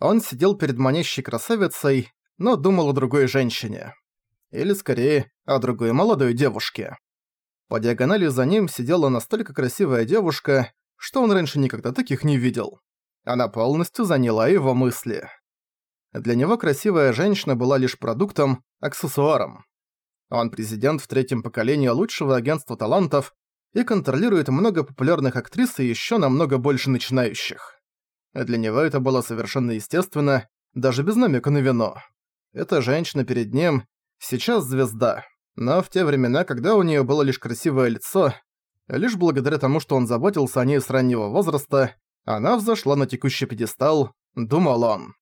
Он сидел перед манящей красавицей, но думал о другой женщине. Или, скорее, о другой молодой девушке. По диагонали за ним сидела настолько красивая девушка, что он раньше никогда таких не видел. Она полностью заняла его мысли. Для него красивая женщина была лишь продуктом, аксессуаром. Он президент в третьем поколении лучшего агентства талантов и контролирует много популярных актрис и ещё намного больше начинающих. Для него это было совершенно естественно, даже без намека на вино. Эта женщина перед ним сейчас звезда, но в те времена, когда у неё было лишь красивое лицо, лишь благодаря тому, что он заботился о ней с раннего возраста, она взошла на текущий пьедестал, думал он.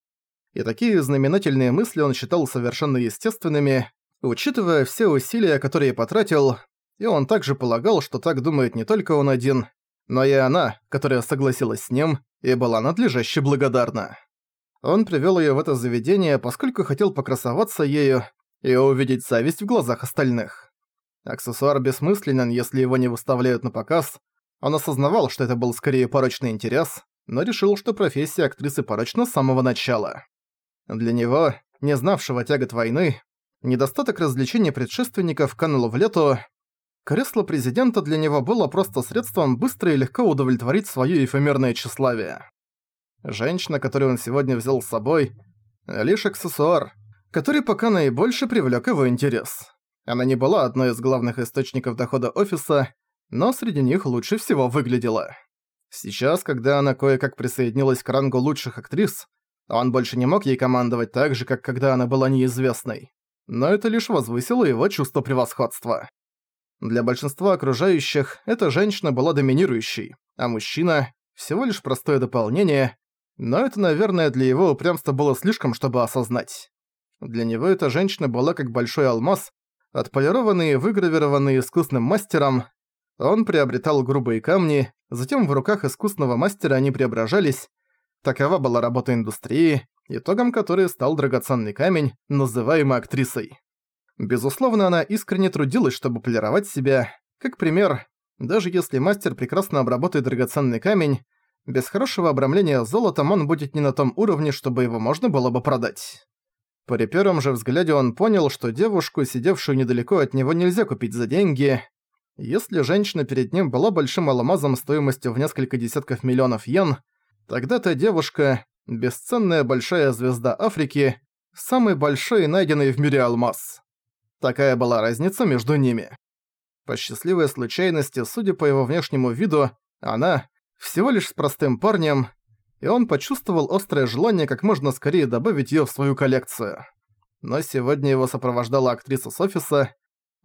И такие знаменательные мысли он считал совершенно естественными, учитывая все усилия, которые потратил, и он также полагал, что так думает не только он один, но и она, которая согласилась с ним и была надлежаще благодарна. Он привёл её в это заведение, поскольку хотел покрасоваться ею и увидеть зависть в глазах остальных. Аксессуар бессмысленен, если его не выставляют на показ. Он осознавал, что это был скорее порочный интерес, но решил, что профессия актрисы порочна с самого начала. Для него, не знавшего тягот войны, недостаток развлечений предшественников канул в лету, кресло президента для него было просто средством быстро и легко удовлетворить своё эфемерное тщеславие. Женщина, которую он сегодня взял с собой, лишь аксессуар, который пока наибольше привлёк его интерес. Она не была одной из главных источников дохода офиса, но среди них лучше всего выглядела. Сейчас, когда она кое-как присоединилась к рангу лучших актрис, он больше не мог ей командовать так же, как когда она была неизвестной. Но это лишь возвысило его чувство превосходства. Для большинства окружающих эта женщина была доминирующей, а мужчина – всего лишь простое дополнение, но это, наверное, для его упрямства было слишком, чтобы осознать. Для него эта женщина была как большой алмаз, отполированный и выгравированный искусным мастером. Он приобретал грубые камни, затем в руках искусного мастера они преображались. Такова была работа индустрии, итогом которой стал драгоценный камень, называемый актрисой. Безусловно, она искренне трудилась, чтобы полировать себя. Как пример, даже если мастер прекрасно обработает драгоценный камень, без хорошего обрамления золотом он будет не на том уровне, чтобы его можно было бы продать. При первом же взгляде он понял, что девушку, сидевшую недалеко от него, нельзя купить за деньги. Если женщина перед ним была большим алмазом стоимостью в несколько десятков миллионов йен, тогда та девушка – бесценная большая звезда Африки, самый большой найденный в мире алмаз. Такая была разница между ними. По счастливой случайности, судя по его внешнему виду, она всего лишь с простым парнем, и он почувствовал острое желание как можно скорее добавить её в свою коллекцию. Но сегодня его сопровождала актриса с офиса.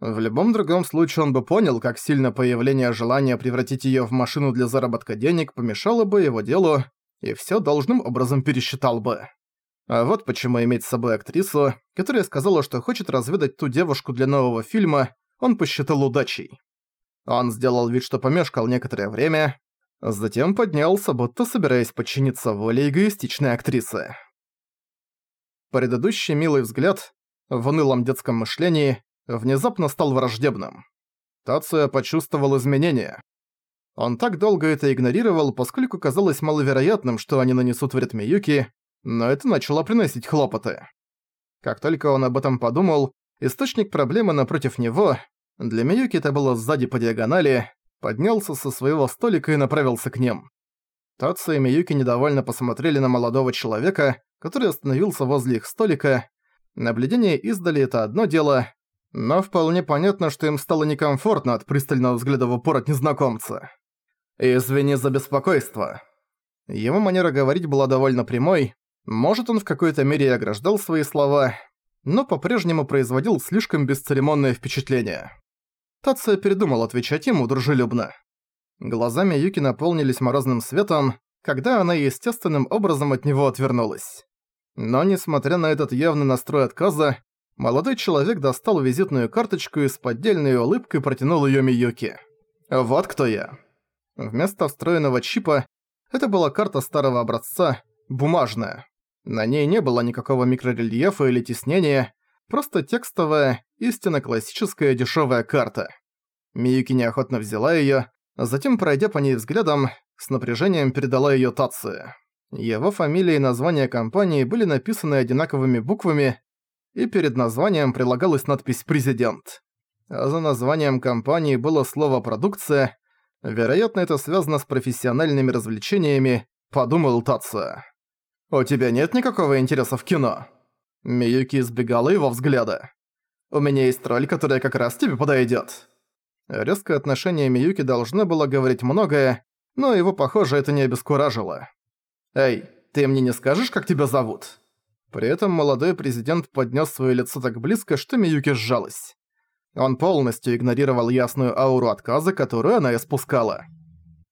В любом другом случае он бы понял, как сильно появление желания превратить её в машину для заработка денег помешало бы его делу, и всё должным образом пересчитал бы. А вот почему иметь с собой актрису, которая сказала, что хочет разведать ту девушку для нового фильма, он посчитал удачей. Он сделал вид, что помешкал некоторое время, затем поднялся, будто собираясь подчиниться воле эгоистичной актрисы. Предыдущий милый взгляд, в унылом детском мышлении, внезапно стал враждебным. Тацуя почувствовал изменения. Он так долго это игнорировал, поскольку казалось маловероятным, что они нанесут вред Миюки, но это начало приносить хлопоты. Как только он об этом подумал, источник проблемы напротив него, для Миюки это было сзади по диагонали, поднялся со своего столика и направился к ним. Татсу и Миюки недовольно посмотрели на молодого человека, который остановился возле их столика. Наблюдение издали это одно дело, но вполне понятно, что им стало некомфортно от пристального взгляда в упор от незнакомца. «Извини за беспокойство». Его манера говорить была довольно прямой, может, он в какой-то мере и ограждал свои слова, но по-прежнему производил слишком бесцеремонное впечатление. Тация передумал отвечать ему дружелюбно. Глазами Юки наполнились морозным светом, когда она естественным образом от него отвернулась. Но несмотря на этот явный настрой отказа, молодой человек достал визитную карточку и с поддельной улыбкой протянул её Миюки. «Вот кто я». Вместо встроенного чипа это была карта старого образца, бумажная. На ней не было никакого микрорельефа или тиснения, просто текстовая, истинно классическая дешевая карта. Миюки неохотно взяла её, затем, пройдя по ней взглядом, с напряжением передала её Тации. Его фамилия и название компании были написаны одинаковыми буквами, и перед названием прилагалась надпись «Президент». А за названием компании было слово «продукция», вероятно, это связано с профессиональными развлечениями, подумал Тация. «У тебя нет никакого интереса в кино?» Миюки избегала его взгляда. «У меня есть роль, которая как раз тебе подойдёт». Резкое отношение Миюки должно было говорить многое, но его, похоже, это не обескуражило. «Эй, ты мне не скажешь, как тебя зовут?» При этом молодой президент поднес свое лицо так близко, что Миюки сжалась. Он полностью игнорировал ясную ауру отказа, которую она испускала.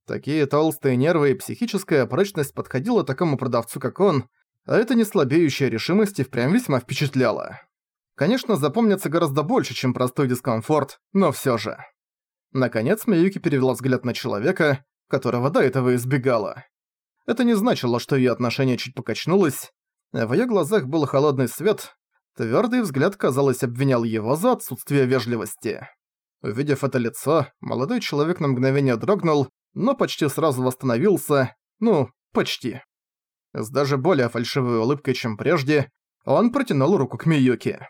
Такие толстые нервы и психическая прочность подходила такому продавцу, как он, а эта неслабеющая решимость и впрямь весьма впечатляла. Конечно, запомнится гораздо больше, чем простой дискомфорт, но всё же. Наконец Миюки перевела взгляд на человека, которого до этого избегала. Это не значило, что её отношение чуть покачнулось. В её глазах был холодный свет, твёрдый взгляд, казалось, обвинял его за отсутствие вежливости. Увидев это лицо, молодой человек на мгновение дрогнул, но почти сразу восстановился, ну, почти. С даже более фальшивой улыбкой, чем прежде, он протянул руку к Миюке.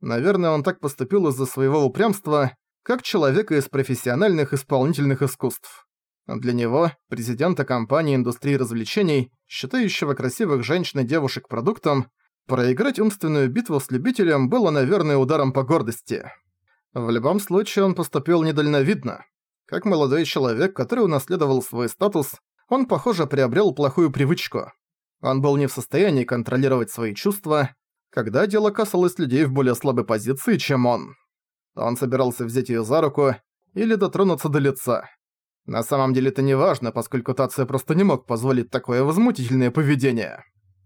Наверное, он так поступил из-за своего упрямства, как человека из профессиональных исполнительных искусств. Для него, президента компании индустрии развлечений, считающего красивых женщин и девушек продуктом, проиграть умственную битву с любителем было, наверное, ударом по гордости. В любом случае, он поступил недальновидно. Как молодой человек, который унаследовал свой статус, он, похоже, приобрел плохую привычку. Он был не в состоянии контролировать свои чувства, когда дело касалось людей в более слабой позиции, чем он. Он собирался взять её за руку или дотронуться до лица. На самом деле это не важно, поскольку Тация просто не мог позволить такое возмутительное поведение.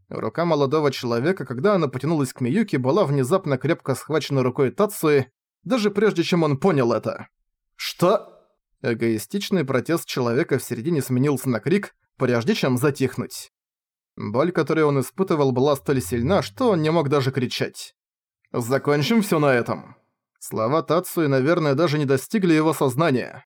Рука молодого человека, когда она потянулась к Миюке, была внезапно крепко схвачена рукой Тацуи, даже прежде чем он понял это. «Что?» Эгоистичный протест человека в середине сменился на крик, прежде чем затихнуть. Боль, которую он испытывал, была столь сильна, что он не мог даже кричать. «Закончим всё на этом». Слова Тацуи, наверное, даже не достигли его сознания.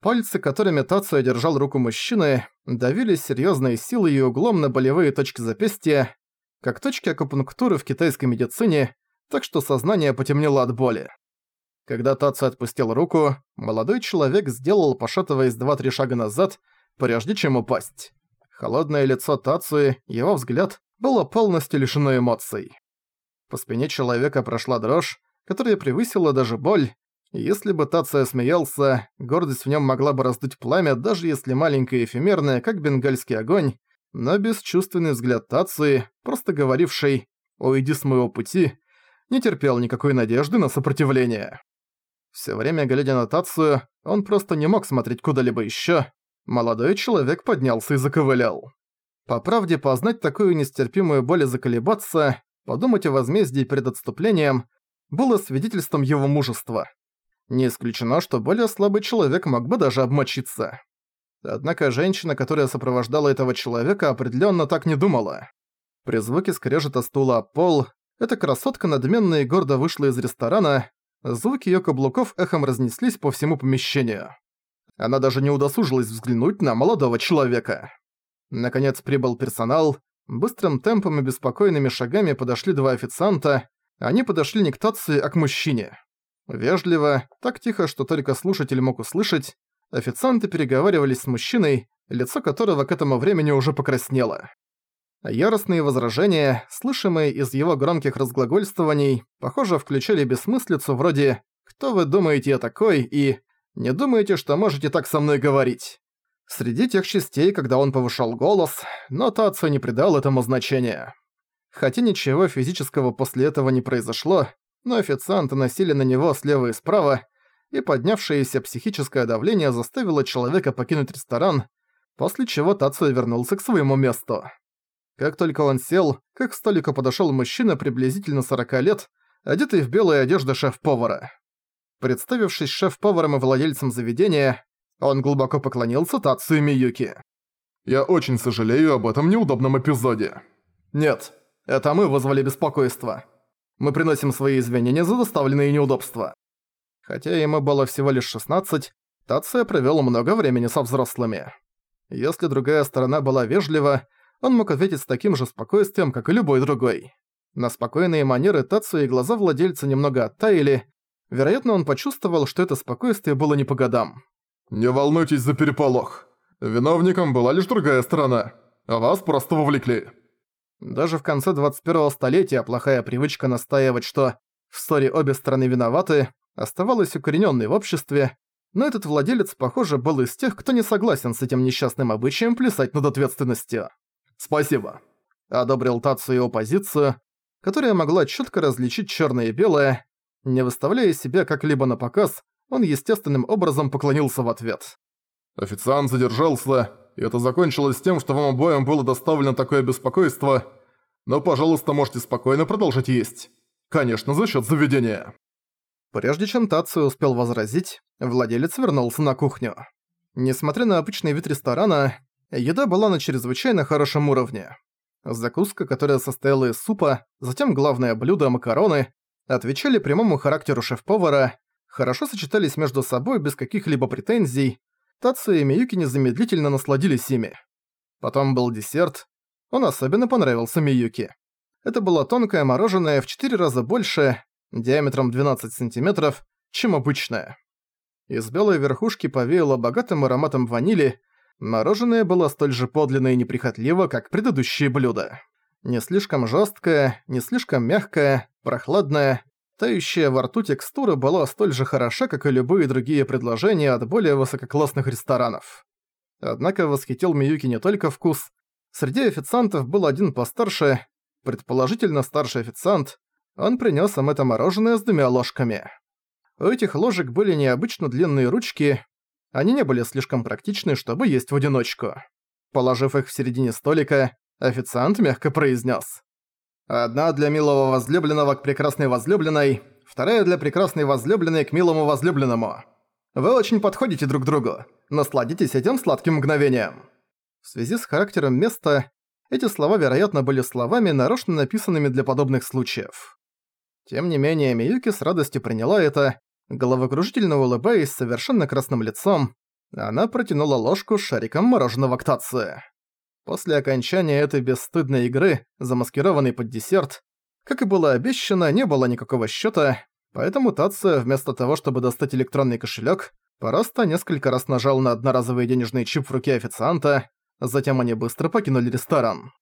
Пальцы, которыми Тацуя держал руку мужчины, давили серьёзной силой и углом на болевые точки запястья, как точки акупунктуры в китайской медицине, так что сознание потемнело от боли. Когда Тацу отпустил руку, молодой человек сделал, пошатываясь два-три шага назад, прежде чем упасть. Холодное лицо Тацуи, его взгляд, было полностью лишено эмоций. По спине человека прошла дрожь, которая превысила даже боль. если бы Тация смеялся, гордость в нем могла бы раздуть пламя, даже если маленькое и эфемерное, как бенгальский огонь, но бесчувственный взгляд Тации, просто говоривший «Уйди с моего пути», не терпел никакой надежды на сопротивление. Всё время глядя на Тацию, он просто не мог смотреть куда-либо ещё. Молодой человек поднялся и заковылял. По правде, познать такую нестерпимую боль и заколебаться, подумать о возмездии перед отступлением, было свидетельством его мужества. Не исключено, что более слабый человек мог бы даже обмочиться. Однако женщина, которая сопровождала этого человека, определённо так не думала. При звуке скрежета стула о пол, эта красотка надменно и гордо вышла из ресторана, Звуки её каблуков эхом разнеслись по всему помещению. Она даже не удосужилась взглянуть на молодого человека. Наконец прибыл персонал. Быстрым темпом и беспокойными шагами подошли два официанта. Они подошли не к Тации, а к мужчине. Вежливо, так тихо, что только слушатель мог услышать, официанты переговаривались с мужчиной, лицо которого к этому времени уже покраснело. Яростные возражения, слышимые из его громких разглагольствований, похоже, включали бессмыслицу вроде «Кто вы думаете я такой?» и «Не думаете, что можете так со мной говорить?» Среди тех частей, когда он повышал голос, но Тацу не придал этому значения. Хотя ничего физического после этого не произошло, но официанты носили на него слева и справа, и поднявшееся психическое давление заставило человека покинуть ресторан, после чего Тацу вернулся к своему месту. Как только он сел, как к столику подошёл мужчина приблизительно 40 лет, одетый в белые одежды шеф-повара. Представившись шеф-поваром и владельцем заведения, он глубоко поклонился Тацу и Миюки. «Я очень сожалею об этом неудобном эпизоде». «Нет, это мы вызвали беспокойство. Мы приносим свои извинения за доставленные неудобства». Хотя ему было всего лишь 16, Тация провёл много времени со взрослыми. Если другая сторона была вежлива, он мог ответить с таким же спокойствием, как и любой другой. На спокойные манеры Тацу и глаза владельца немного оттаяли. Вероятно, он почувствовал, что это спокойствие было не по годам. «Не волнуйтесь за переполох. Виновником была лишь другая сторона, а вас просто вовлекли». Даже в конце 21-го столетия плохая привычка настаивать, что в ссоре обе стороны виноваты, оставалась укоренённой в обществе, но этот владелец, похоже, был из тех, кто не согласен с этим несчастным обычаем плясать над ответственностью. «Спасибо», — одобрил Тацу его позицию, которая могла чётко различить чёрное и белое. Не выставляя себя как-либо на показ, он естественным образом поклонился в ответ. «Официант задержался, и это закончилось тем, что вам обоим было доставлено такое беспокойство, но, пожалуйста, можете спокойно продолжить есть. Конечно, за счёт заведения». Прежде чем Тацию успел возразить, владелец вернулся на кухню. Несмотря на обычный вид ресторана, еда была на чрезвычайно хорошем уровне. Закуска, которая состояла из супа, затем главное блюдо – макароны, отвечали прямому характеру шеф-повара, хорошо сочетались между собой без каких-либо претензий, Тацу и Миюки незамедлительно насладились ими. Потом был десерт. Он особенно понравился Миюки. Это было тонкое мороженое в 4 раза больше, диаметром 12 сантиметров, чем обычное. Из белой верхушки повеяло богатым ароматом ванили, мороженое было столь же подлинно и неприхотливо, как предыдущие блюда. Не слишком жесткое, не слишком мягкое, прохладное, тающая во рту текстура была столь же хороша, как и любые другие предложения от более высококлассных ресторанов. Однако восхитил Миюки не только вкус. Среди официантов был один постарше, предположительно старший официант, он принёс им это мороженое с двумя ложками. У этих ложек были необычно длинные ручки, они не были слишком практичны, чтобы есть в одиночку. Положив их в середине столика, официант мягко произнес: Одна для милого возлюбленного к прекрасной возлюбленной, вторая для прекрасной возлюбленной к милому возлюбленному. Вы очень подходите друг другу. Насладитесь этим сладким мгновением. В связи с характером места, эти слова, вероятно, были словами, нарочно написанными для подобных случаев. Тем не менее, Миюки с радостью приняла это, головокружительно улыбаясь совершенно красным лицом, она протянула ложку с шариком мороженого к Тации. После окончания этой бесстыдной игры, замаскированной под десерт, как и было обещано, не было никакого счета, поэтому Тация, вместо того, чтобы достать электронный кошелек, просто несколько раз нажал на одноразовый денежный чип в руке официанта, затем они быстро покинули ресторан.